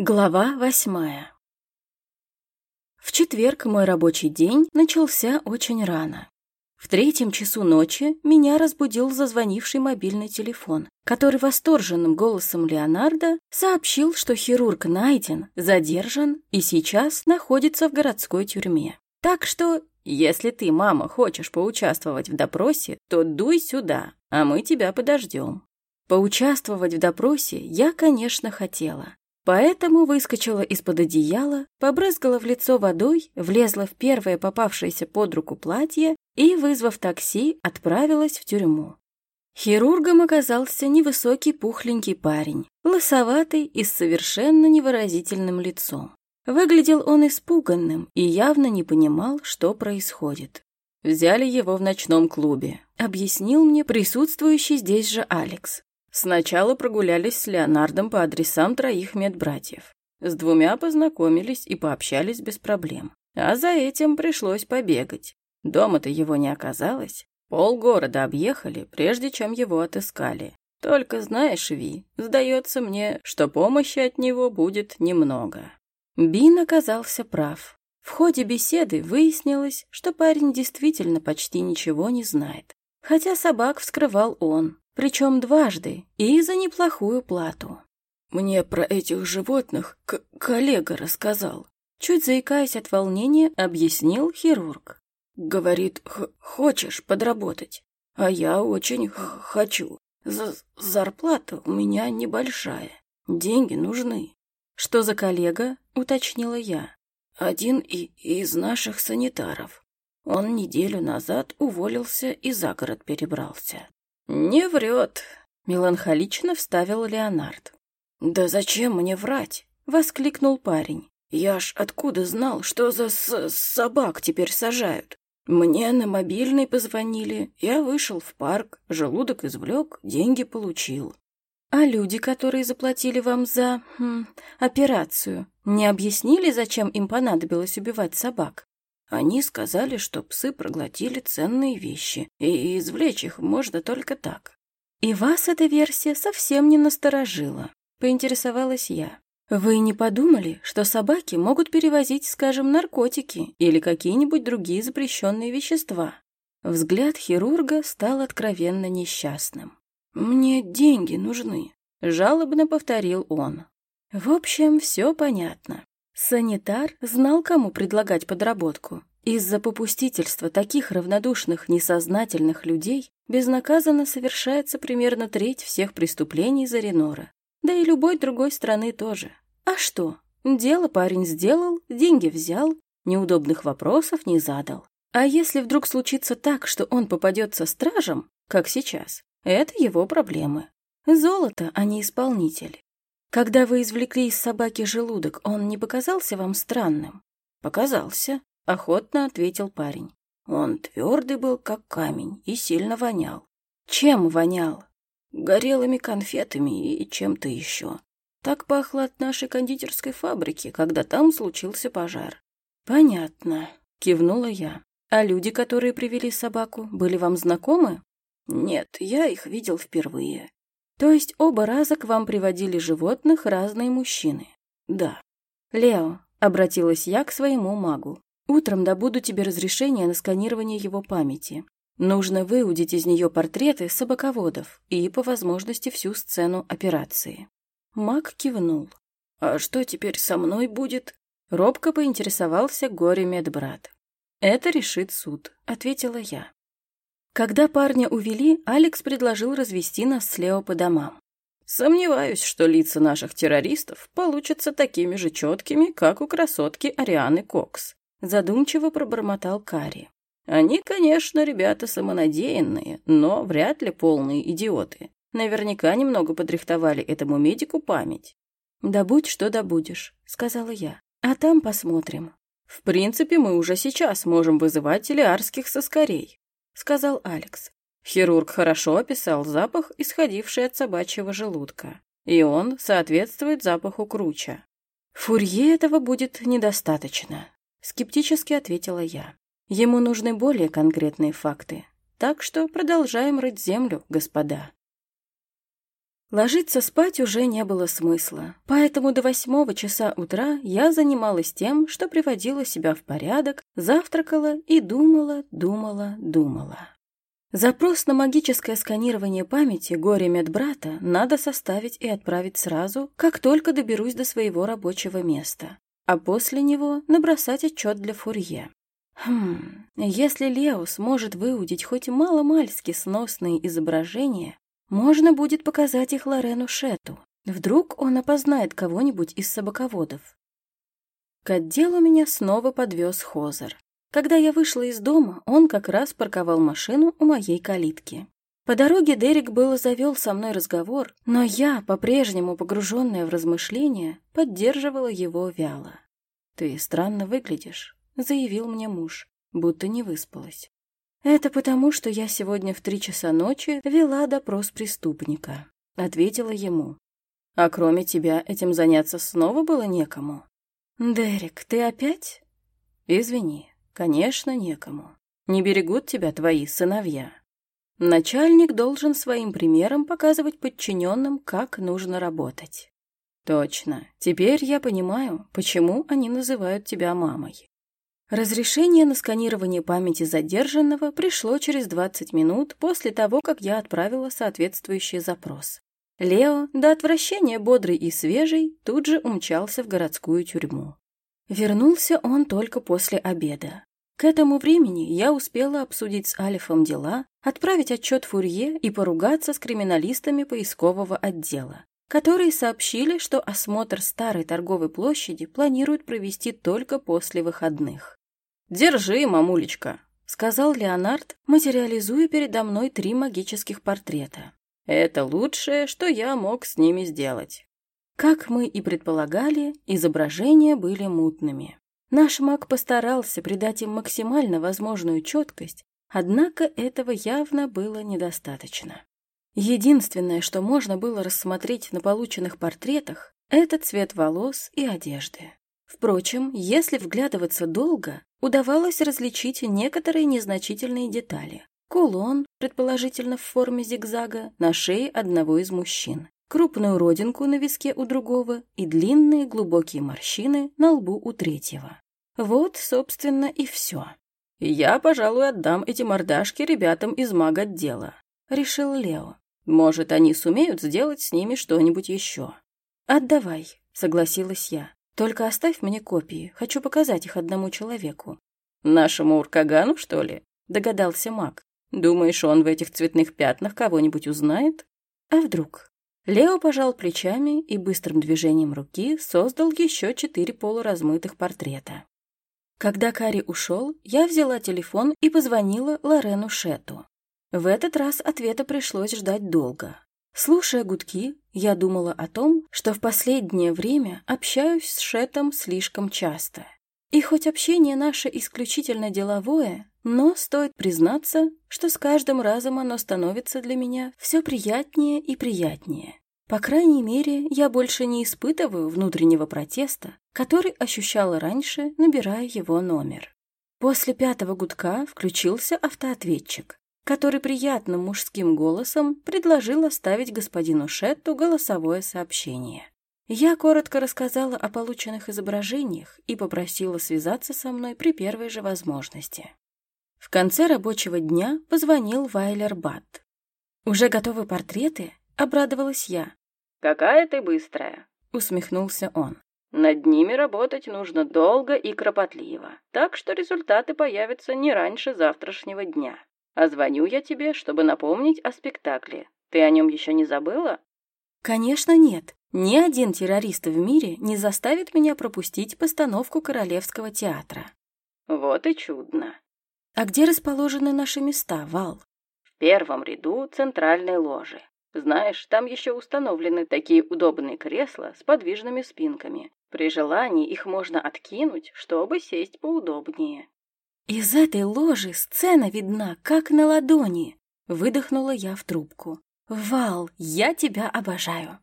Глава восьмая В четверг мой рабочий день начался очень рано. В третьем часу ночи меня разбудил зазвонивший мобильный телефон, который восторженным голосом Леонардо сообщил, что хирург найден, задержан и сейчас находится в городской тюрьме. Так что, если ты, мама, хочешь поучаствовать в допросе, то дуй сюда, а мы тебя подождем. Поучаствовать в допросе я, конечно, хотела, Поэтому выскочила из-под одеяла, побрызгала в лицо водой, влезла в первое попавшееся под руку платье и, вызвав такси, отправилась в тюрьму. Хирургом оказался невысокий пухленький парень, лысоватый и с совершенно невыразительным лицом. Выглядел он испуганным и явно не понимал, что происходит. «Взяли его в ночном клубе», — объяснил мне присутствующий здесь же Алекс. Сначала прогулялись с Леонардом по адресам троих медбратьев. С двумя познакомились и пообщались без проблем. А за этим пришлось побегать. Дома-то его не оказалось. Полгорода объехали, прежде чем его отыскали. Только знаешь, Ви, сдается мне, что помощи от него будет немного. Бин оказался прав. В ходе беседы выяснилось, что парень действительно почти ничего не знает. Хотя собак вскрывал он, причем дважды и за неплохую плату. Мне про этих животных коллега рассказал. Чуть заикаясь от волнения, объяснил хирург. Говорит, хочешь подработать? А я очень хочу. За зарплата у меня небольшая. Деньги нужны. Что за коллега? Уточнила я. Один и из наших санитаров. Он неделю назад уволился и за город перебрался. «Не врет», — меланхолично вставил Леонард. «Да зачем мне врать?» — воскликнул парень. «Я ж откуда знал, что за с собак теперь сажают? Мне на мобильный позвонили, я вышел в парк, желудок извлек, деньги получил». «А люди, которые заплатили вам за... Хм, операцию, не объяснили, зачем им понадобилось убивать собак?» Они сказали, что псы проглотили ценные вещи, и извлечь их можно только так. И вас эта версия совсем не насторожила, поинтересовалась я. Вы не подумали, что собаки могут перевозить, скажем, наркотики или какие-нибудь другие запрещенные вещества? Взгляд хирурга стал откровенно несчастным. «Мне деньги нужны», — жалобно повторил он. В общем, все понятно. Санитар знал, кому предлагать подработку. Из-за попустительства таких равнодушных, несознательных людей безнаказанно совершается примерно треть всех преступлений Заринора. Да и любой другой страны тоже. А что? Дело парень сделал, деньги взял, неудобных вопросов не задал. А если вдруг случится так, что он попадется стражем, как сейчас, это его проблемы. Золото, а не исполнитель. Когда вы извлекли из собаки желудок, он не показался вам странным? Показался, охотно ответил парень. Он твердый был, как камень, и сильно вонял. Чем вонял? Горелыми конфетами и чем-то еще. Так пахло от нашей кондитерской фабрики, когда там случился пожар. Понятно, кивнула я. А люди, которые привели собаку, были вам знакомы? Нет, я их видел впервые. То есть оба раза к вам приводили животных разные мужчины? Да. Лео, обратилась я к своему магу. Утром добуду тебе разрешение на сканирование его памяти. Нужно выудить из нее портреты собаководов и, по возможности, всю сцену операции. Маг кивнул. «А что теперь со мной будет?» Робко поинтересовался горе-медбрат. «Это решит суд», — ответила я. Когда парня увели, Алекс предложил развести нас с Лео по домам. Сомневаюсь, что лица наших террористов получатся такими же четкими, как у красотки Арианы Кокс. Задумчиво пробормотал Кари. Они, конечно, ребята самонадеянные, но вряд ли полные идиоты. Наверняка немного подрихтовали этому медику память. «Да будь что добудешь», — сказала я. «А там посмотрим». «В принципе, мы уже сейчас можем вызывать телеарских соскорей сказал Алекс. Хирург хорошо описал запах, исходивший от собачьего желудка, и он соответствует запаху круча. «Фурье этого будет недостаточно», — скептически ответила я. «Ему нужны более конкретные факты, так что продолжаем рыть землю, господа». Ложиться спать уже не было смысла, поэтому до восьмого часа утра я занималась тем, что приводила себя в порядок, завтракала и думала, думала, думала. Запрос на магическое сканирование памяти горе медбрата надо составить и отправить сразу, как только доберусь до своего рабочего места, а после него набросать отчет для Фурье. Хм, если Лео сможет выудить хоть мало-мальски сносные изображения, можно будет показать их Лорену Шету. Вдруг он опознает кого-нибудь из собаководов. К отделу меня снова подвез Хозер. Когда я вышла из дома, он как раз парковал машину у моей калитки. По дороге Дерек было завел со мной разговор, но я, по-прежнему погруженная в размышления, поддерживала его вяло. «Ты странно выглядишь», — заявил мне муж, будто не выспалась. «Это потому, что я сегодня в три часа ночи вела допрос преступника», — ответила ему. «А кроме тебя этим заняться снова было некому?» «Дерек, ты опять?» «Извини, Конечно, некому. Не берегут тебя твои сыновья. Начальник должен своим примером показывать подчиненным, как нужно работать. Точно. Теперь я понимаю, почему они называют тебя мамой. Разрешение на сканирование памяти задержанного пришло через 20 минут после того, как я отправила соответствующий запрос. Лео, до отвращения бодрый и свежий, тут же умчался в городскую тюрьму. Вернулся он только после обеда. К этому времени я успела обсудить с Алифом дела, отправить отчет Фурье и поругаться с криминалистами поискового отдела, которые сообщили, что осмотр старой торговой площади планируют провести только после выходных. «Держи, мамулечка», — сказал Леонард, материализуя передо мной три магических портрета. «Это лучшее, что я мог с ними сделать». Как мы и предполагали, изображения были мутными. Наш маг постарался придать им максимально возможную четкость, однако этого явно было недостаточно. Единственное, что можно было рассмотреть на полученных портретах, это цвет волос и одежды. Впрочем, если вглядываться долго, удавалось различить некоторые незначительные детали. Кулон, предположительно в форме зигзага, на шее одного из мужчин, крупную родинку на виске у другого и длинные глубокие морщины на лбу у третьего. Вот, собственно, и все. «Я, пожалуй, отдам эти мордашки ребятам из маг-отдела», — решил Лео. «Может, они сумеют сделать с ними что-нибудь еще». «Отдавай», — согласилась я. «Только оставь мне копии, хочу показать их одному человеку». «Нашему Уркагану, что ли?» — догадался маг. «Думаешь, он в этих цветных пятнах кого-нибудь узнает?» «А вдруг?» Лео пожал плечами и быстрым движением руки создал еще четыре полуразмытых портрета. Когда Кари ушел, я взяла телефон и позвонила Лорену Шету. В этот раз ответа пришлось ждать долго. Слушая гудки, я думала о том, что в последнее время общаюсь с Шетом слишком часто. И хоть общение наше исключительно деловое, но стоит признаться, что с каждым разом оно становится для меня все приятнее и приятнее. По крайней мере, я больше не испытываю внутреннего протеста, который ощущала раньше, набирая его номер. После пятого гудка включился автоответчик, который приятным мужским голосом предложил оставить господину Шетту голосовое сообщение. Я коротко рассказала о полученных изображениях и попросила связаться со мной при первой же возможности. В конце рабочего дня позвонил Вайлер Бат. «Уже готовы портреты?» — обрадовалась я. «Какая ты быстрая!» — усмехнулся он. «Над ними работать нужно долго и кропотливо, так что результаты появятся не раньше завтрашнего дня. А звоню я тебе, чтобы напомнить о спектакле. Ты о нем еще не забыла?» «Конечно нет. Ни один террорист в мире не заставит меня пропустить постановку Королевского театра». «Вот и чудно». «А где расположены наши места, Вал?» «В первом ряду центральной ложи. Знаешь, там еще установлены такие удобные кресла с подвижными спинками. При желании их можно откинуть, чтобы сесть поудобнее. «Из этой ложи сцена видна, как на ладони!» Выдохнула я в трубку. «Вал, я тебя обожаю!»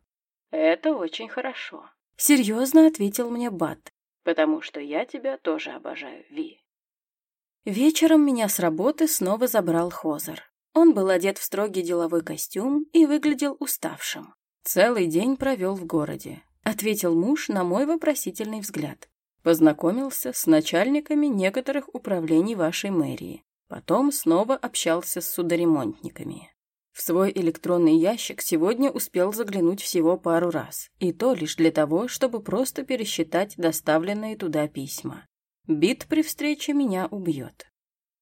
«Это очень хорошо», — серьезно ответил мне Бат. «Потому что я тебя тоже обожаю, Ви». Вечером меня с работы снова забрал Хозер. Он был одет в строгий деловой костюм и выглядел уставшим. Целый день провел в городе, ответил муж на мой вопросительный взгляд. Познакомился с начальниками некоторых управлений вашей мэрии. Потом снова общался с судоремонтниками. В свой электронный ящик сегодня успел заглянуть всего пару раз, и то лишь для того, чтобы просто пересчитать доставленные туда письма. Бит при встрече меня убьет.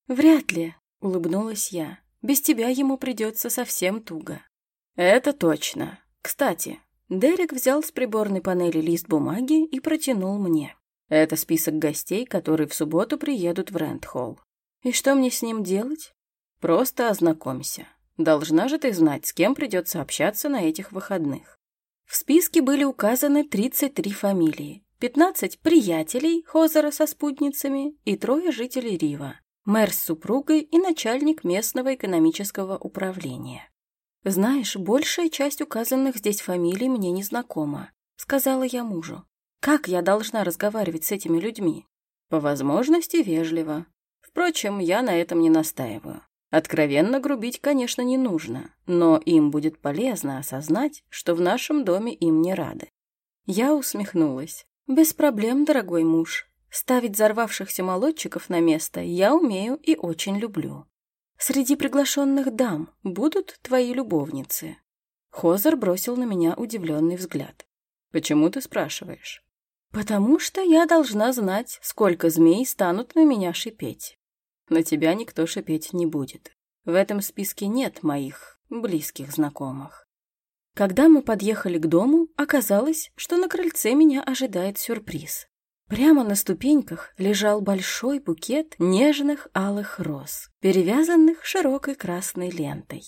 «Вряд ли», — улыбнулась я. «Без тебя ему придется совсем туго». «Это точно. Кстати, Дерек взял с приборной панели лист бумаги и протянул мне. Это список гостей, которые в субботу приедут в Рэндхолл. И что мне с ним делать? Просто ознакомься. Должна же ты знать, с кем придется общаться на этих выходных. В списке были указаны 33 фамилии, 15 приятелей Хозера со спутницами и трое жителей Рива, мэр с супругой и начальник местного экономического управления. «Знаешь, большая часть указанных здесь фамилий мне не знакома», — сказала я мужу. «Как я должна разговаривать с этими людьми?» «По возможности вежливо. Впрочем, я на этом не настаиваю. Откровенно грубить, конечно, не нужно, но им будет полезно осознать, что в нашем доме им не рады». Я усмехнулась. «Без проблем, дорогой муж. Ставить взорвавшихся молодчиков на место я умею и очень люблю. Среди приглашенных дам будут твои любовницы?» Хозер бросил на меня удивленный взгляд. «Почему ты спрашиваешь?» «Потому что я должна знать, сколько змей станут на меня шипеть. На тебя никто шипеть не будет. В этом списке нет моих близких знакомых». Когда мы подъехали к дому, оказалось, что на крыльце меня ожидает сюрприз. Прямо на ступеньках лежал большой букет нежных алых роз, перевязанных широкой красной лентой.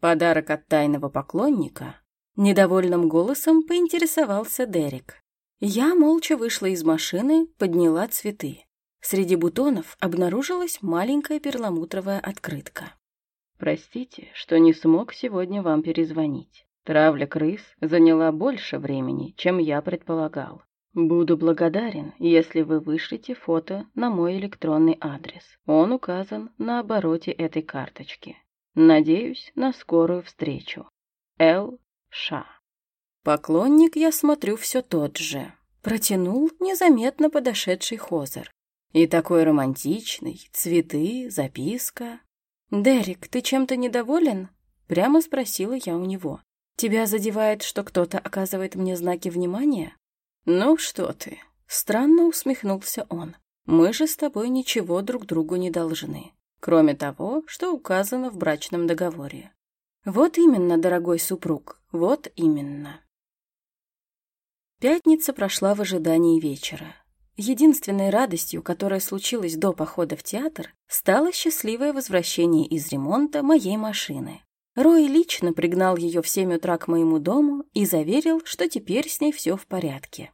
Подарок от тайного поклонника. Недовольным голосом поинтересовался Дерек. Я молча вышла из машины, подняла цветы. Среди бутонов обнаружилась маленькая перламутровая открытка. «Простите, что не смог сегодня вам перезвонить. Травля крыс заняла больше времени, чем я предполагал. Буду благодарен, если вы вышлете фото на мой электронный адрес. Он указан на обороте этой карточки. Надеюсь на скорую встречу. Л. Ша. Поклонник, я смотрю, все тот же. Протянул незаметно подошедший Хозер. И такой романтичный, цветы, записка. «Дерек, ты чем-то недоволен?» Прямо спросила я у него. «Тебя задевает, что кто-то оказывает мне знаки внимания?» «Ну что ты?» — странно усмехнулся он. «Мы же с тобой ничего друг другу не должны, кроме того, что указано в брачном договоре». «Вот именно, дорогой супруг, вот именно». Пятница прошла в ожидании вечера. Единственной радостью, которая случилась до похода в театр, стало счастливое возвращение из ремонта моей машины. Рой лично пригнал ее в семь утра к моему дому и заверил, что теперь с ней все в порядке.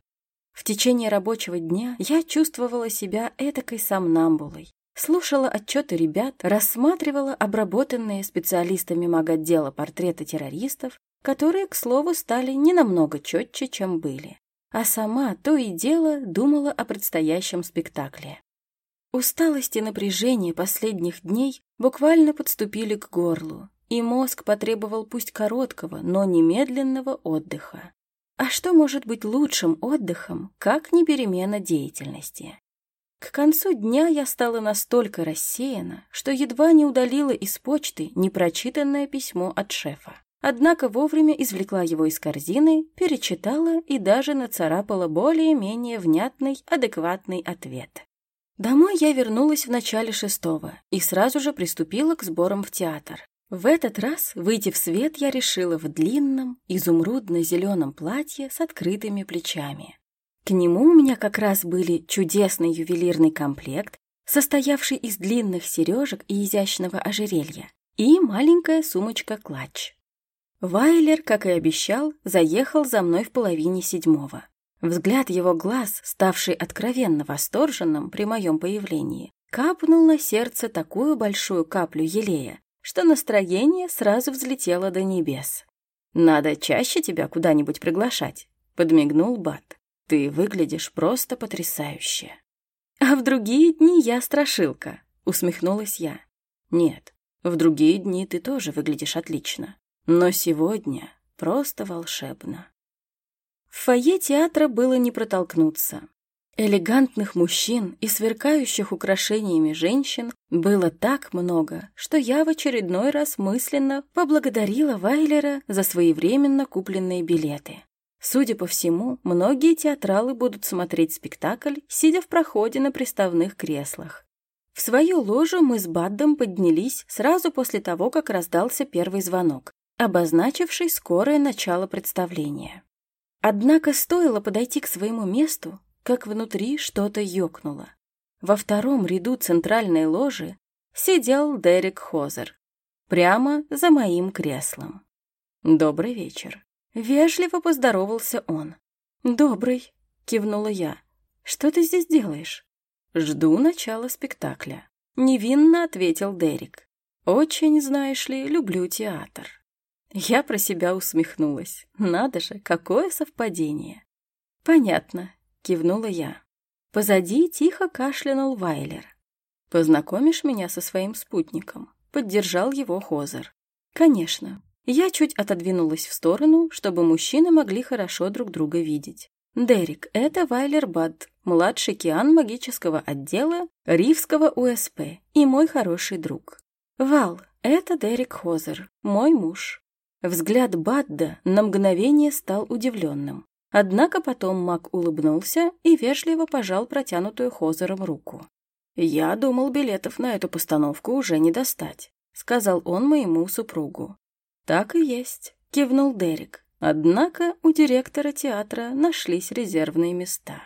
В течение рабочего дня я чувствовала себя этакой сомнамбулой. Слушала отчеты ребят, рассматривала обработанные специалистами маготдела портреты террористов, которые, к слову, стали не намного четче, чем были. А сама то и дело думала о предстоящем спектакле. Усталость и напряжение последних дней буквально подступили к горлу, и мозг потребовал пусть короткого, но немедленного отдыха. А что может быть лучшим отдыхом, как не перемена деятельности? К концу дня я стала настолько рассеяна, что едва не удалила из почты непрочитанное письмо от шефа. Однако вовремя извлекла его из корзины, перечитала и даже нацарапала более-менее внятный, адекватный ответ. Домой я вернулась в начале шестого и сразу же приступила к сборам в театр. В этот раз выйти в свет я решила в длинном, изумрудно-зеленом платье с открытыми плечами. К нему у меня как раз были чудесный ювелирный комплект, состоявший из длинных сережек и изящного ожерелья, и маленькая сумочка-клатч. Вайлер, как и обещал, заехал за мной в половине седьмого. Взгляд его глаз, ставший откровенно восторженным при моем появлении, капнул на сердце такую большую каплю елея, что настроение сразу взлетело до небес. «Надо чаще тебя куда-нибудь приглашать», — подмигнул Бат. «Ты выглядишь просто потрясающе». «А в другие дни я страшилка», — усмехнулась я. «Нет, в другие дни ты тоже выглядишь отлично. Но сегодня просто волшебно. В фойе театра было не протолкнуться. Элегантных мужчин и сверкающих украшениями женщин было так много, что я в очередной раз мысленно поблагодарила Вайлера за своевременно купленные билеты. Судя по всему, многие театралы будут смотреть спектакль, сидя в проходе на приставных креслах. В свою ложу мы с Баддом поднялись сразу после того, как раздался первый звонок, обозначивший скорое начало представления. Однако стоило подойти к своему месту, как внутри что-то ёкнуло. Во втором ряду центральной ложи сидел Дерек Хозер, прямо за моим креслом. «Добрый вечер», Вежливо поздоровался он. «Добрый», — кивнула я. «Что ты здесь делаешь?» «Жду начала спектакля», — невинно ответил Дерек. «Очень, знаешь ли, люблю театр». Я про себя усмехнулась. Надо же, какое совпадение. «Понятно», — кивнула я. Позади тихо кашлянул Вайлер. «Познакомишь меня со своим спутником?» — поддержал его Хозер. «Конечно. Я чуть отодвинулась в сторону, чтобы мужчины могли хорошо друг друга видеть. Дерек — это Вайлер Бад, младший киан магического отдела Ривского УСП и мой хороший друг. Вал — это Дерек Хозер, мой муж. Взгляд Бадда на мгновение стал удивленным. Однако потом маг улыбнулся и вежливо пожал протянутую Хозером руку. «Я думал, билетов на эту постановку уже не достать», — сказал он моему супругу. «Так и есть», — кивнул Дерек. Однако у директора театра нашлись резервные места.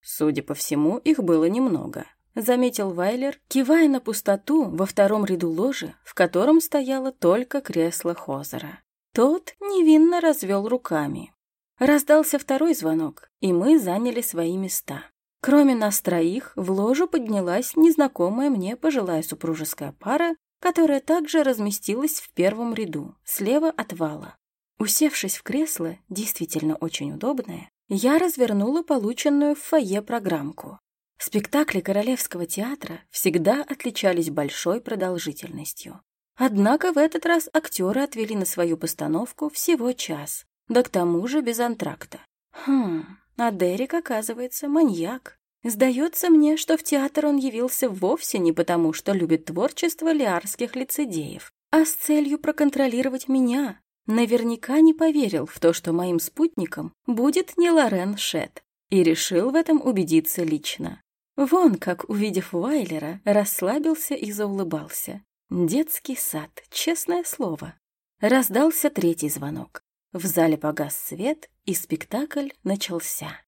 Судя по всему, их было немного, заметил Вайлер, кивая на пустоту во втором ряду ложи, в котором стояло только кресло Хозера. Тот невинно развел руками. Раздался второй звонок, и мы заняли свои места. Кроме нас троих, в ложу поднялась незнакомая мне пожилая супружеская пара которая также разместилась в первом ряду, слева от вала. Усевшись в кресло, действительно очень удобное, я развернула полученную в фойе программку. Спектакли Королевского театра всегда отличались большой продолжительностью. Однако в этот раз актеры отвели на свою постановку всего час, да к тому же без антракта. Хм, а Дерек, оказывается, маньяк. Сдается мне, что в театр он явился вовсе не потому, что любит творчество лиарских лицедеев, а с целью проконтролировать меня. Наверняка не поверил в то, что моим спутником будет не Лорен Шет, и решил в этом убедиться лично. Вон как, увидев Вайлера, расслабился и заулыбался. Детский сад, честное слово. Раздался третий звонок. В зале погас свет, и спектакль начался.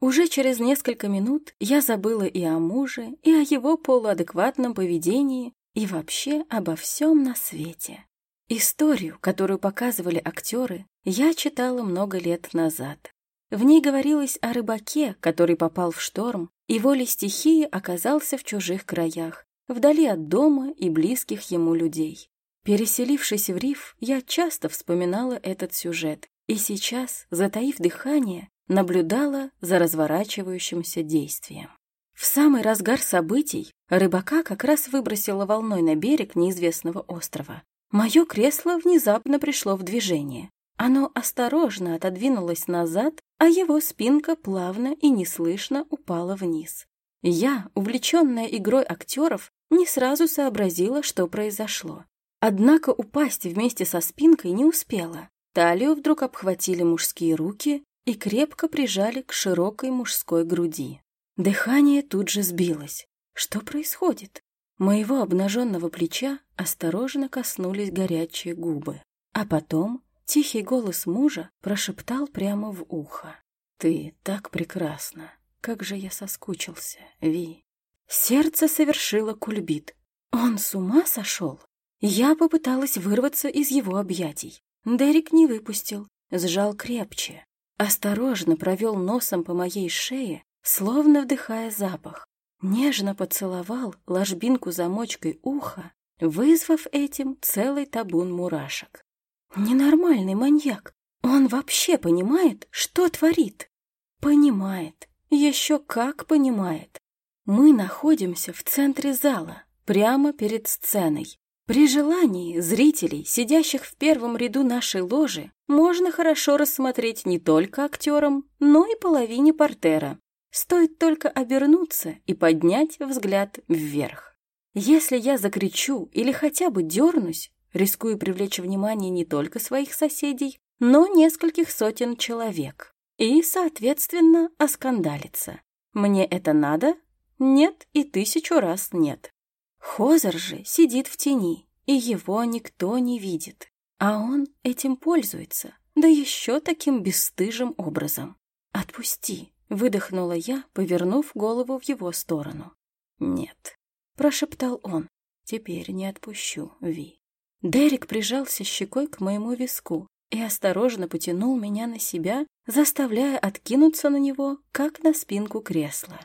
Уже через несколько минут я забыла и о муже, и о его полуадекватном поведении, и вообще обо всем на свете. Историю, которую показывали актеры, я читала много лет назад. В ней говорилось о рыбаке, который попал в шторм, и волей стихии оказался в чужих краях, вдали от дома и близких ему людей. Переселившись в риф, я часто вспоминала этот сюжет, и сейчас, затаив дыхание, наблюдала за разворачивающимся действием. В самый разгар событий рыбака как раз выбросила волной на берег неизвестного острова. Мое кресло внезапно пришло в движение. Оно осторожно отодвинулось назад, а его спинка плавно и неслышно упала вниз. Я, увлеченная игрой актеров, не сразу сообразила, что произошло. Однако упасть вместе со спинкой не успела. Талию вдруг обхватили мужские руки, и крепко прижали к широкой мужской груди. Дыхание тут же сбилось. Что происходит? Моего обнаженного плеча осторожно коснулись горячие губы. А потом тихий голос мужа прошептал прямо в ухо. «Ты так прекрасна! Как же я соскучился, Ви!» Сердце совершило кульбит. Он с ума сошел? Я попыталась вырваться из его объятий. Дерек не выпустил, сжал крепче. Осторожно провел носом по моей шее, словно вдыхая запах. Нежно поцеловал ложбинку замочкой уха, вызвав этим целый табун мурашек. Ненормальный маньяк. Он вообще понимает, что творит? Понимает. Еще как понимает. Мы находимся в центре зала, прямо перед сценой. При желании зрителей, сидящих в первом ряду нашей ложи, можно хорошо рассмотреть не только актерам, но и половине портера. Стоит только обернуться и поднять взгляд вверх. Если я закричу или хотя бы дернусь, рискую привлечь внимание не только своих соседей, но нескольких сотен человек. И, соответственно, оскандалиться. Мне это надо? Нет и тысячу раз нет. Хозер же сидит в тени, и его никто не видит. А он этим пользуется, да еще таким бесстыжим образом. «Отпусти», — выдохнула я, повернув голову в его сторону. «Нет», — прошептал он, — «теперь не отпущу, Ви». Дерек прижался щекой к моему виску и осторожно потянул меня на себя, заставляя откинуться на него, как на спинку кресла.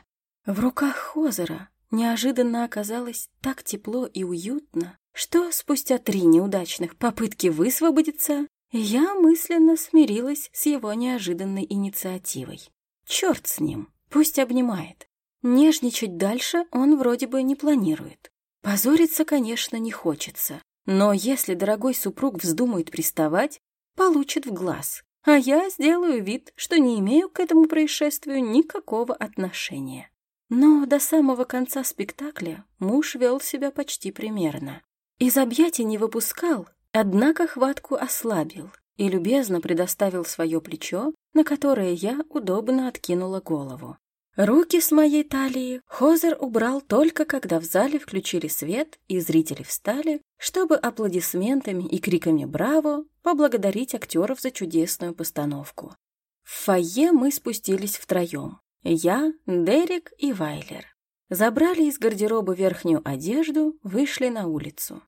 В руках Хозера неожиданно оказалось так тепло и уютно, что спустя три неудачных попытки высвободиться, я мысленно смирилась с его неожиданной инициативой. Черт с ним, пусть обнимает. Нежничать дальше он вроде бы не планирует. Позориться, конечно, не хочется, но если дорогой супруг вздумает приставать, получит в глаз, а я сделаю вид, что не имею к этому происшествию никакого отношения. Но до самого конца спектакля муж вел себя почти примерно. Из объятий не выпускал, однако хватку ослабил и любезно предоставил свое плечо, на которое я удобно откинула голову. Руки с моей талии Хозер убрал только когда в зале включили свет и зрители встали, чтобы аплодисментами и криками «Браво!» поблагодарить актеров за чудесную постановку. В фойе мы спустились втроем. Я, Дерек и Вайлер. Забрали из гардероба верхнюю одежду, вышли на улицу.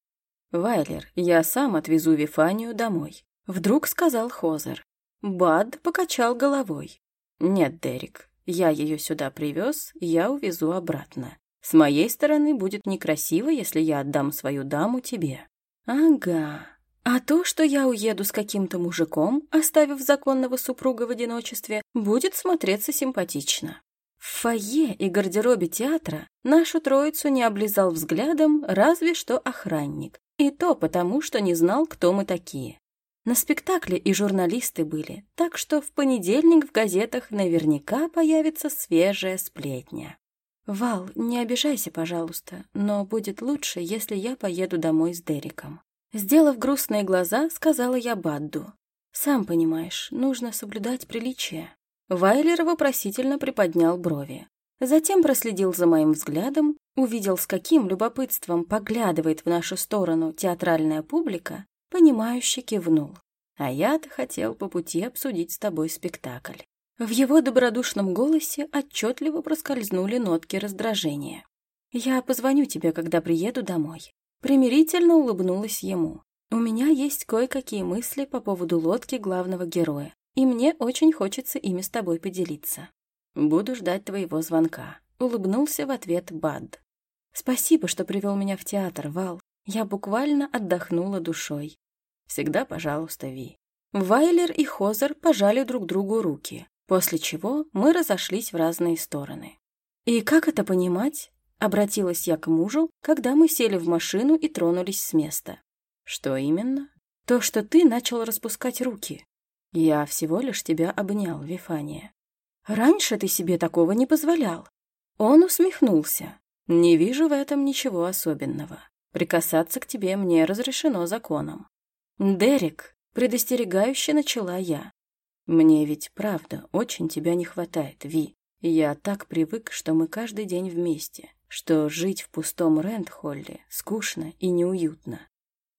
«Вайлер, я сам отвезу Вифанию домой», — вдруг сказал Хозер. Бад покачал головой. «Нет, Дерек, я ее сюда привез, я увезу обратно. С моей стороны будет некрасиво, если я отдам свою даму тебе». «Ага, а то, что я уеду с каким-то мужиком, оставив законного супруга в одиночестве, будет смотреться симпатично. В фойе и гардеробе театра нашу троицу не облизал взглядом разве что охранник. И то потому, что не знал, кто мы такие. На спектакле и журналисты были, так что в понедельник в газетах наверняка появится свежая сплетня. «Вал, не обижайся, пожалуйста, но будет лучше, если я поеду домой с Дериком. Сделав грустные глаза, сказала я Бадду. «Сам понимаешь, нужно соблюдать приличие». Вайлер вопросительно приподнял брови. Затем проследил за моим взглядом, увидел, с каким любопытством поглядывает в нашу сторону театральная публика, понимающе кивнул. А я-то хотел по пути обсудить с тобой спектакль. В его добродушном голосе отчетливо проскользнули нотки раздражения. «Я позвоню тебе, когда приеду домой. Примирительно улыбнулась ему. «У меня есть кое-какие мысли по поводу лодки главного героя, и мне очень хочется ими с тобой поделиться. Буду ждать твоего звонка», — улыбнулся в ответ Бад. «Спасибо, что привел меня в театр, Вал. Я буквально отдохнула душой. Всегда, пожалуйста, Ви». Вайлер и Хозер пожали друг другу руки, после чего мы разошлись в разные стороны. И как это понимать? Обратилась я к мужу, когда мы сели в машину и тронулись с места. Что именно? То, что ты начал распускать руки. Я всего лишь тебя обнял, Вифания. Раньше ты себе такого не позволял. Он усмехнулся. Не вижу в этом ничего особенного. Прикасаться к тебе мне разрешено законом. Дерек, предостерегающе начала я. Мне ведь правда очень тебя не хватает, Ви. Я так привык, что мы каждый день вместе что жить в пустом Рэндхолле скучно и неуютно.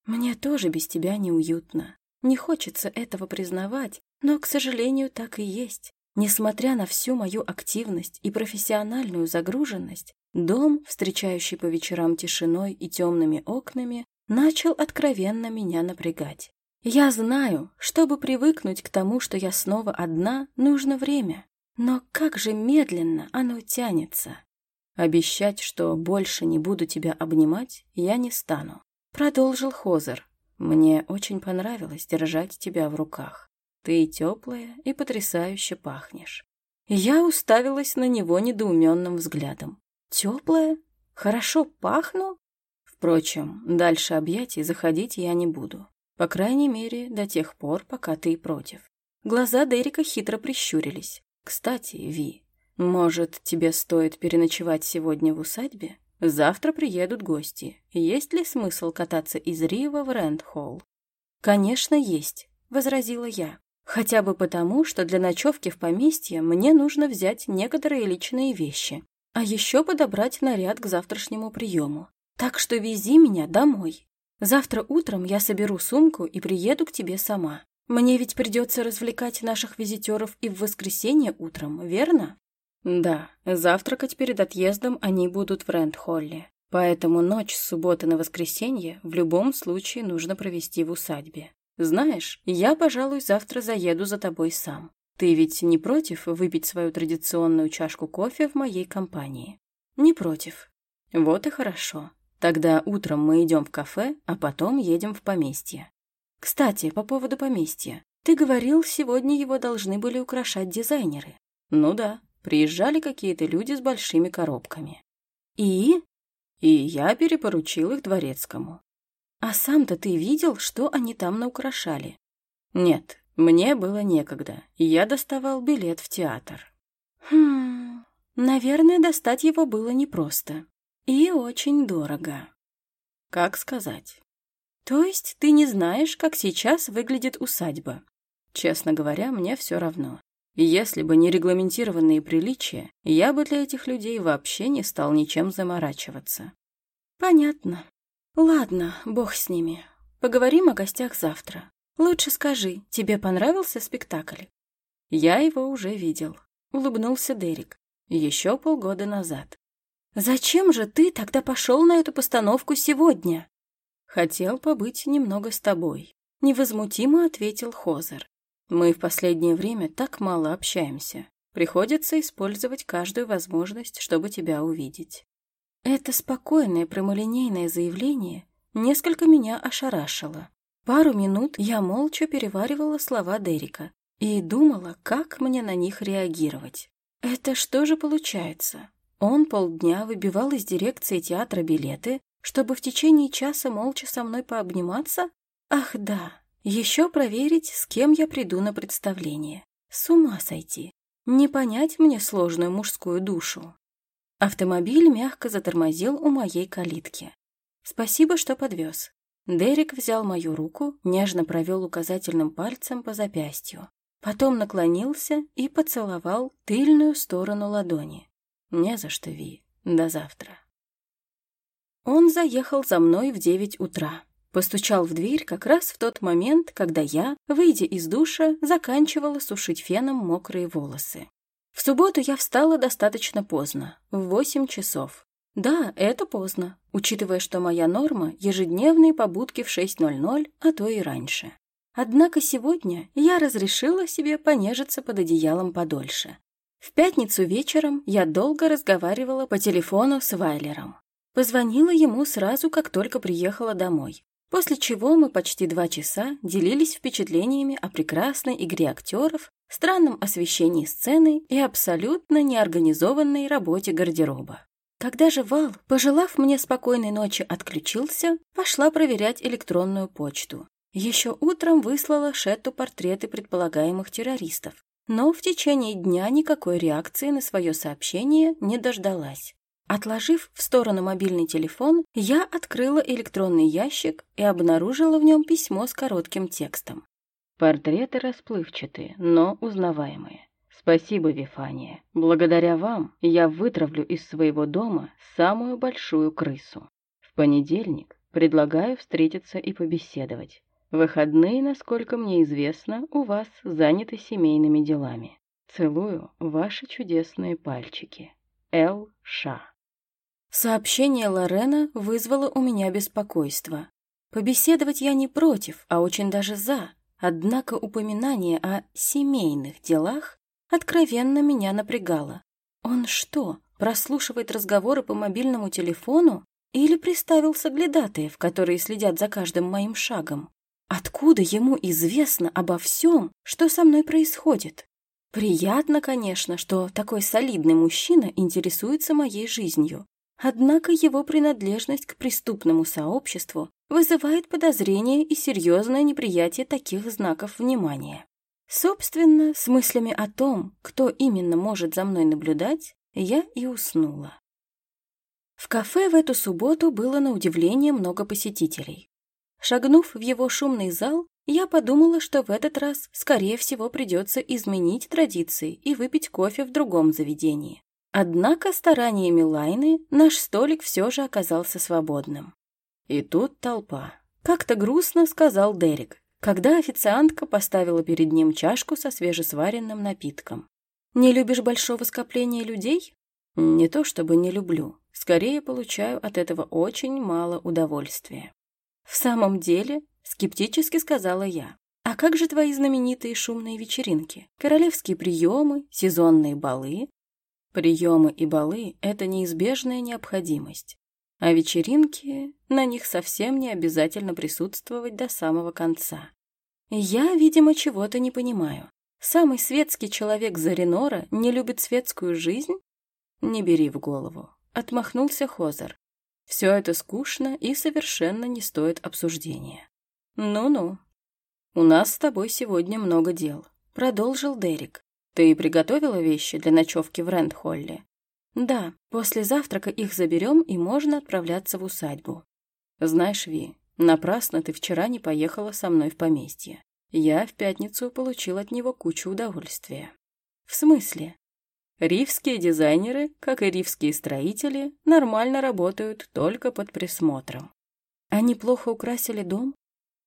Мне тоже без тебя неуютно. Не хочется этого признавать, но, к сожалению, так и есть. Несмотря на всю мою активность и профессиональную загруженность, дом, встречающий по вечерам тишиной и темными окнами, начал откровенно меня напрягать. Я знаю, чтобы привыкнуть к тому, что я снова одна, нужно время. Но как же медленно оно тянется. Обещать, что больше не буду тебя обнимать, я не стану. Продолжил Хозер. Мне очень понравилось держать тебя в руках. Ты теплая и потрясающе пахнешь. Я уставилась на него недоуменным взглядом. Теплая? Хорошо пахну? Впрочем, дальше объятий заходить я не буду. По крайней мере, до тех пор, пока ты против. Глаза Дерека хитро прищурились. Кстати, Ви, может, тебе стоит переночевать сегодня в усадьбе? Завтра приедут гости. Есть ли смысл кататься из Рива в Рэндхолл? Конечно, есть, возразила я. Хотя бы потому, что для ночевки в поместье мне нужно взять некоторые личные вещи, а еще подобрать наряд к завтрашнему приему. Так что вези меня домой. Завтра утром я соберу сумку и приеду к тебе сама. Мне ведь придется развлекать наших визитеров и в воскресенье утром, верно? Да, завтракать перед отъездом они будут в Рэнд-Холле. Поэтому ночь с субботы на воскресенье в любом случае нужно провести в усадьбе. Знаешь, я, пожалуй, завтра заеду за тобой сам. Ты ведь не против выпить свою традиционную чашку кофе в моей компании? Не против. Вот и хорошо. Тогда утром мы идем в кафе, а потом едем в поместье. Кстати, по поводу поместья. Ты говорил, сегодня его должны были украшать дизайнеры. Ну да, приезжали какие-то люди с большими коробками. И? И я перепоручил их дворецкому. А сам-то ты видел, что они там наукрашали? Нет, мне было некогда, я доставал билет в театр. Хм, наверное, достать его было непросто. И очень дорого. Как сказать? То есть ты не знаешь, как сейчас выглядит усадьба? Честно говоря, мне все равно. Если бы не регламентированные приличия, я бы для этих людей вообще не стал ничем заморачиваться. Понятно. Ладно, бог с ними. Поговорим о гостях завтра. Лучше скажи, тебе понравился спектакль? Я его уже видел. Улыбнулся Дерек. Еще полгода назад. «Зачем же ты тогда пошел на эту постановку сегодня?» «Хотел побыть немного с тобой», — невозмутимо ответил Хозер. «Мы в последнее время так мало общаемся. Приходится использовать каждую возможность, чтобы тебя увидеть». Это спокойное прямолинейное заявление несколько меня ошарашило. Пару минут я молча переваривала слова Дерека и думала, как мне на них реагировать. Это что же получается? Он полдня выбивал из дирекции театра билеты, чтобы в течение часа молча со мной пообниматься? Ах да, еще проверить, с кем я приду на представление. С ума сойти. Не понять мне сложную мужскую душу. Автомобиль мягко затормозил у моей калитки. Спасибо, что подвез. Дерек взял мою руку, нежно провел указательным пальцем по запястью. Потом наклонился и поцеловал тыльную сторону ладони. «Не за что, Ви. До завтра». Он заехал за мной в девять утра. Постучал в дверь как раз в тот момент, когда я, выйдя из душа, заканчивала сушить феном мокрые волосы. В субботу я встала достаточно поздно, в восемь часов. Да, это поздно, учитывая, что моя норма – ежедневные побудки в 6.00, а то и раньше. Однако сегодня я разрешила себе понежиться под одеялом подольше. В пятницу вечером я долго разговаривала по телефону с Вайлером. Позвонила ему сразу, как только приехала домой. После чего мы почти два часа делились впечатлениями о прекрасной игре актеров, странном освещении сцены и абсолютно неорганизованной работе гардероба. Когда же Вал, пожелав мне спокойной ночи, отключился, пошла проверять электронную почту. Еще утром выслала Шетту портреты предполагаемых террористов, но в течение дня никакой реакции на свое сообщение не дождалась. Отложив в сторону мобильный телефон, я открыла электронный ящик и обнаружила в нем письмо с коротким текстом. Портреты расплывчатые, но узнаваемые. Спасибо, Вифания. Благодаря вам я вытравлю из своего дома самую большую крысу. В понедельник предлагаю встретиться и побеседовать. Выходные, насколько мне известно, у вас заняты семейными делами. Целую ваши чудесные пальчики. Л. Ша. Сообщение Лорена вызвало у меня беспокойство. Побеседовать я не против, а очень даже за. Однако упоминание о семейных делах откровенно меня напрягало. Он что, прослушивает разговоры по мобильному телефону или приставил соглядатаев, которые следят за каждым моим шагом? Откуда ему известно обо всем, что со мной происходит? Приятно, конечно, что такой солидный мужчина интересуется моей жизнью. Однако его принадлежность к преступному сообществу вызывает подозрение и серьезное неприятие таких знаков внимания. Собственно, с мыслями о том, кто именно может за мной наблюдать, я и уснула. В кафе в эту субботу было на удивление много посетителей. Шагнув в его шумный зал, я подумала, что в этот раз, скорее всего, придется изменить традиции и выпить кофе в другом заведении. Однако стараниями Лайны наш столик все же оказался свободным. И тут толпа. Как-то грустно сказал Дерек, когда официантка поставила перед ним чашку со свежесваренным напитком. «Не любишь большого скопления людей?» «Не то чтобы не люблю. Скорее получаю от этого очень мало удовольствия». «В самом деле?» — скептически сказала я. «А как же твои знаменитые шумные вечеринки? Королевские приемы, сезонные балы?» Приемы и балы — это неизбежная необходимость. А вечеринки, на них совсем не обязательно присутствовать до самого конца. Я, видимо, чего-то не понимаю. Самый светский человек Заринора не любит светскую жизнь? Не бери в голову. Отмахнулся Хозер. Все это скучно и совершенно не стоит обсуждения. Ну-ну. У нас с тобой сегодня много дел. Продолжил Дерек. «Ты приготовила вещи для ночевки в Рентхолле?» «Да, после завтрака их заберем, и можно отправляться в усадьбу». «Знаешь, Ви, напрасно ты вчера не поехала со мной в поместье. Я в пятницу получил от него кучу удовольствия». «В смысле?» Ривские дизайнеры, как и ривские строители, нормально работают только под присмотром. Они плохо украсили дом?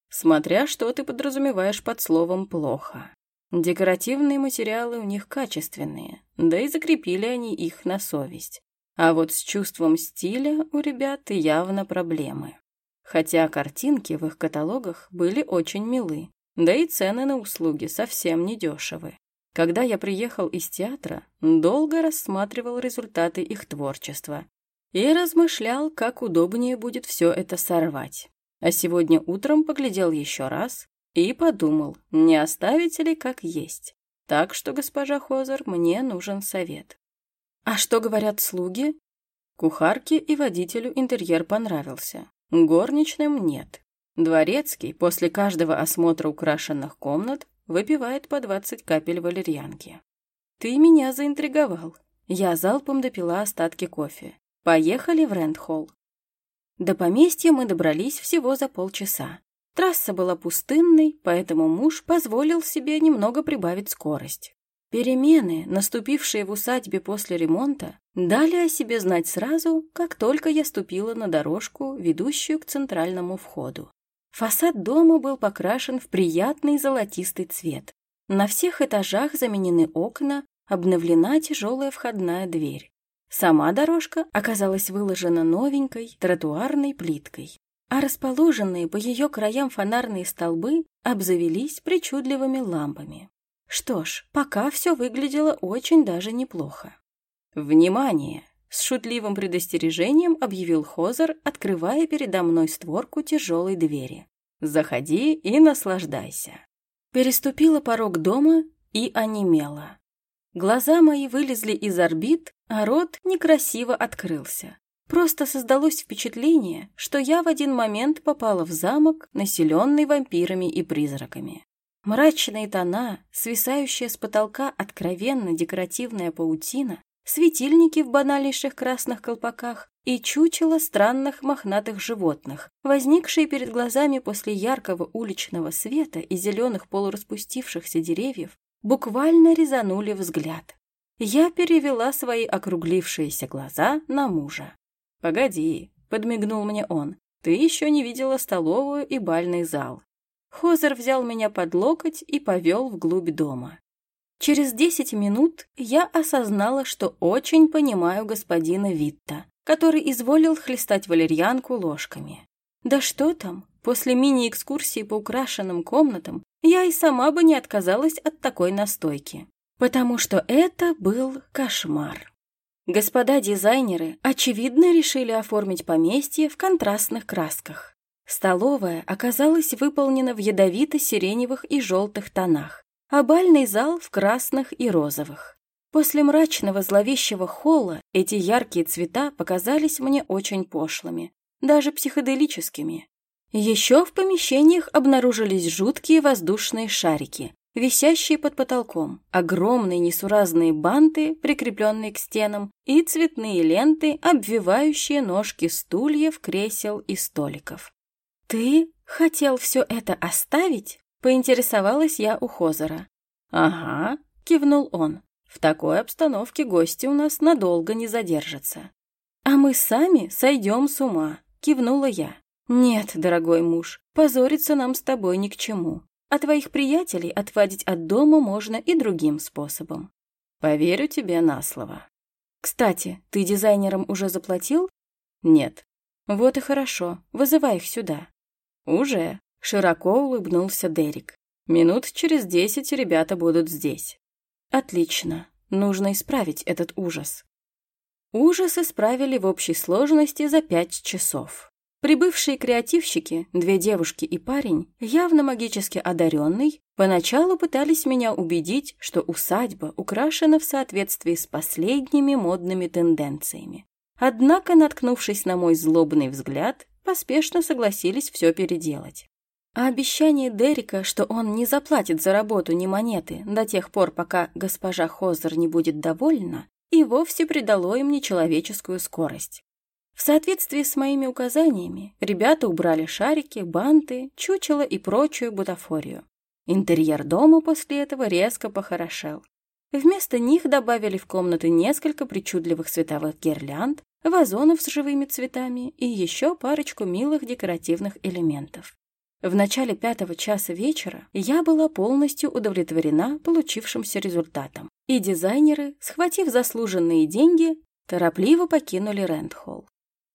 Смотря что ты подразумеваешь под словом «плохо». Декоративные материалы у них качественные, да и закрепили они их на совесть. А вот с чувством стиля у ребят явно проблемы. Хотя картинки в их каталогах были очень милы, да и цены на услуги совсем не дешевы. Когда я приехал из театра, долго рассматривал результаты их творчества и размышлял, как удобнее будет все это сорвать. А сегодня утром поглядел еще раз и подумал, не оставить ли как есть. Так что, госпожа Хозер, мне нужен совет. А что говорят слуги? Кухарке и водителю интерьер понравился. Горничным нет. Дворецкий после каждого осмотра украшенных комнат выпивает по 20 капель валерьянки. Ты меня заинтриговал. Я залпом допила остатки кофе. Поехали в Рэндхолл. До поместья мы добрались всего за полчаса. Трасса была пустынной, поэтому муж позволил себе немного прибавить скорость. Перемены, наступившие в усадьбе после ремонта, дали о себе знать сразу, как только я ступила на дорожку, ведущую к центральному входу. Фасад дома был покрашен в приятный золотистый цвет. На всех этажах заменены окна, обновлена тяжелая входная дверь. Сама дорожка оказалась выложена новенькой тротуарной плиткой а расположенные по ее краям фонарные столбы обзавелись причудливыми лампами. Что ж, пока все выглядело очень даже неплохо. «Внимание!» — с шутливым предостережением объявил Хозер, открывая передо мной створку тяжелой двери. «Заходи и наслаждайся». Переступила порог дома и онемела. Глаза мои вылезли из орбит, а рот некрасиво открылся. Просто создалось впечатление, что я в один момент попала в замок, населенный вампирами и призраками. Мрачные тона, свисающая с потолка откровенно декоративная паутина, светильники в банальнейших красных колпаках и чучело странных мохнатых животных, возникшие перед глазами после яркого уличного света и зеленых полураспустившихся деревьев, буквально резанули взгляд. Я перевела свои округлившиеся глаза на мужа. «Погоди», — подмигнул мне он, — «ты еще не видела столовую и бальный зал». Хозер взял меня под локоть и повел вглубь дома. Через десять минут я осознала, что очень понимаю господина Витта, который изволил хлестать валерьянку ложками. Да что там, после мини-экскурсии по украшенным комнатам я и сама бы не отказалась от такой настойки, потому что это был кошмар. Господа дизайнеры, очевидно, решили оформить поместье в контрастных красках. Столовая оказалась выполнена в ядовито-сиреневых и желтых тонах, а бальный зал в красных и розовых. После мрачного зловещего холла эти яркие цвета показались мне очень пошлыми, даже психоделическими. Еще в помещениях обнаружились жуткие воздушные шарики, висящие под потолком, огромные несуразные банты, прикрепленные к стенам, и цветные ленты, обвивающие ножки стульев, кресел и столиков. «Ты хотел все это оставить?» — поинтересовалась я у Хозера. «Ага», — кивнул он. «В такой обстановке гости у нас надолго не задержатся». «А мы сами сойдем с ума», — кивнула я. «Нет, дорогой муж, позориться нам с тобой ни к чему. А твоих приятелей отводить от дома можно и другим способом. Поверю тебе на слово. Кстати, ты дизайнерам уже заплатил? Нет. Вот и хорошо, вызывай их сюда. Уже, широко улыбнулся Дерек. Минут через десять ребята будут здесь. Отлично, нужно исправить этот ужас. Ужас исправили в общей сложности за пять часов. Прибывшие креативщики, две девушки и парень, явно магически одаренный, поначалу пытались меня убедить, что усадьба украшена в соответствии с последними модными тенденциями. Однако, наткнувшись на мой злобный взгляд, поспешно согласились все переделать. А обещание Дерека, что он не заплатит за работу ни монеты до тех пор, пока госпожа Хозер не будет довольна, и вовсе придало им нечеловеческую скорость. В соответствии с моими указаниями, ребята убрали шарики, банты, чучело и прочую бутафорию. Интерьер дома после этого резко похорошел. Вместо них добавили в комнаты несколько причудливых световых гирлянд, вазонов с живыми цветами и еще парочку милых декоративных элементов. В начале пятого часа вечера я была полностью удовлетворена получившимся результатом, и дизайнеры, схватив заслуженные деньги, торопливо покинули Рэндхолл.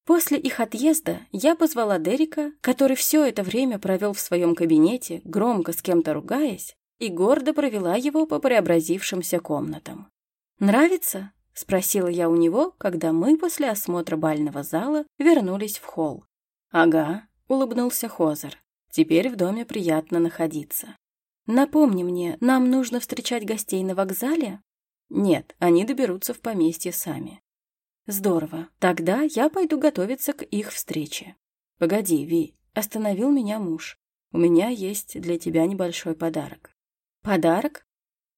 После их отъезда я позвала Дерека, который все это время провел в своем кабинете, громко с кем-то ругаясь, и гордо провела его по преобразившимся комнатам. «Нравится?» — спросила я у него, когда мы после осмотра бального зала вернулись в холл. «Ага», — улыбнулся Хозер. «Теперь в доме приятно находиться». «Напомни мне, нам нужно встречать гостей на вокзале?» «Нет, они доберутся в поместье сами. Здорово. Тогда я пойду готовиться к их встрече. Погоди, Ви, остановил меня муж. У меня есть для тебя небольшой подарок. Подарок?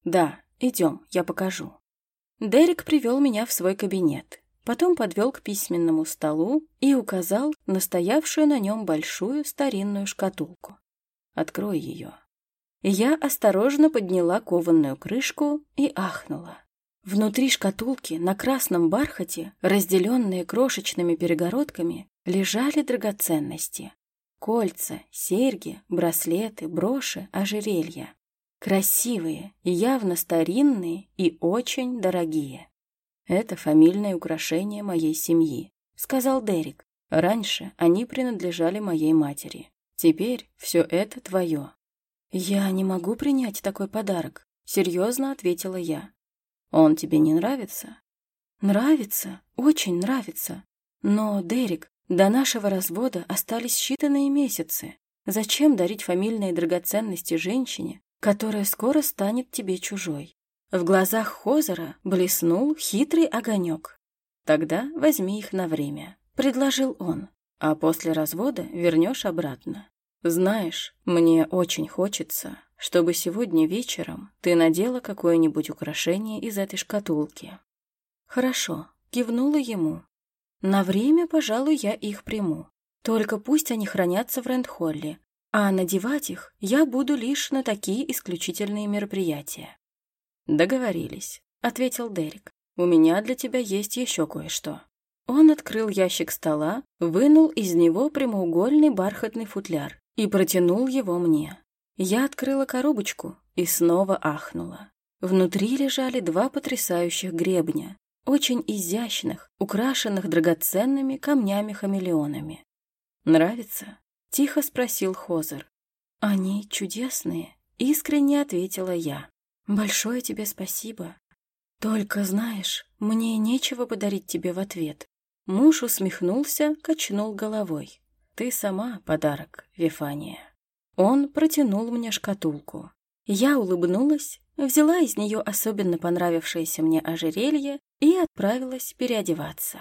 Да, идем, я покажу. Дерек привел меня в свой кабинет, потом подвел к письменному столу и указал на стоявшую на нем большую старинную шкатулку. Открой ее. Я осторожно подняла кованную крышку и ахнула. Внутри шкатулки на красном бархате, разделенные крошечными перегородками, лежали драгоценности. Кольца, серьги, браслеты, броши, ожерелья. Красивые, явно старинные и очень дорогие. «Это фамильное украшение моей семьи», — сказал Дерек. «Раньше они принадлежали моей матери. Теперь все это твое». «Я не могу принять такой подарок», — серьезно ответила я. Он тебе не нравится? Нравится, очень нравится. Но, Дерек, до нашего развода остались считанные месяцы. Зачем дарить фамильные драгоценности женщине, которая скоро станет тебе чужой? В глазах Хозера блеснул хитрый огонек. «Тогда возьми их на время», — предложил он, «а после развода вернешь обратно. Знаешь, мне очень хочется, чтобы сегодня вечером ты надела какое-нибудь украшение из этой шкатулки». «Хорошо», — кивнула ему. «На время, пожалуй, я их приму. Только пусть они хранятся в Рэндхолле, а надевать их я буду лишь на такие исключительные мероприятия». «Договорились», — ответил Дерек. «У меня для тебя есть еще кое-что». Он открыл ящик стола, вынул из него прямоугольный бархатный футляр и протянул его мне. Я открыла коробочку и снова ахнула. Внутри лежали два потрясающих гребня, очень изящных, украшенных драгоценными камнями-хамелеонами. «Нравится?» — тихо спросил Хозер. «Они чудесные», — искренне ответила я. «Большое тебе спасибо. Только, знаешь, мне нечего подарить тебе в ответ». Муж усмехнулся, качнул головой. «Ты сама подарок, Вифания». Он протянул мне шкатулку. Я улыбнулась, взяла из нее особенно понравившееся мне ожерелье и отправилась переодеваться.